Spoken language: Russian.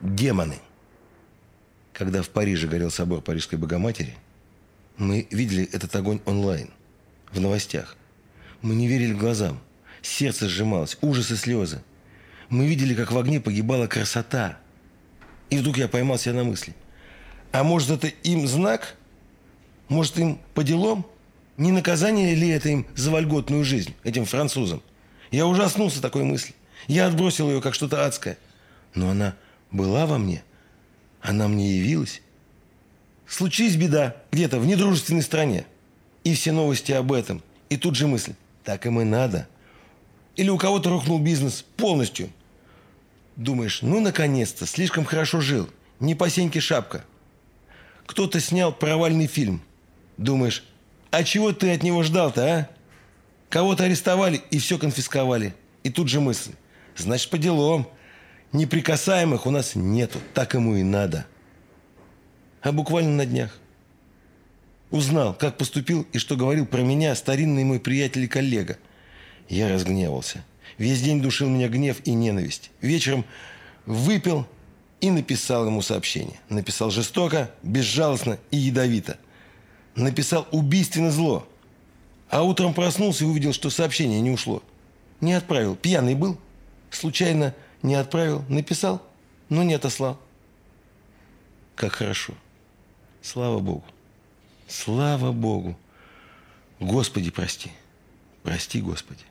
демоны. Когда в Париже горел собор Парижской Богоматери, мы видели этот огонь онлайн, в новостях. Мы не верили глазам. Сердце сжималось, ужас и слезы. Мы видели, как в огне погибала красота. И вдруг я поймал себя на мысли. А может, это им знак? Может, им по делам? Не наказание ли это им за вольготную жизнь, этим французам? Я ужаснулся такой мысли. Я отбросил ее, как что-то адское. Но она была во мне. Она мне явилась. Случись беда где-то в недружественной стране. И все новости об этом. И тут же мысль. Так им и надо. Или у кого-то рухнул бизнес полностью. Думаешь, ну наконец-то, слишком хорошо жил. Не по сеньке шапка. Кто-то снял провальный фильм. Думаешь, а чего ты от него ждал-то, а? Кого-то арестовали и все конфисковали. И тут же мысль. Значит, по делам. Неприкасаемых у нас нету. Так ему и надо. А буквально на днях. Узнал, как поступил и что говорил про меня старинный мой приятель и коллега. Я разгневался. Весь день душил меня гнев и ненависть. Вечером выпил и написал ему сообщение. Написал жестоко, безжалостно и ядовито. Написал убийственно зло. А утром проснулся и увидел, что сообщение не ушло. Не отправил. Пьяный был. Случайно не отправил. Написал, но не отослал. Как хорошо. Слава Богу. Слава Богу. Господи, прости. Прости, Господи.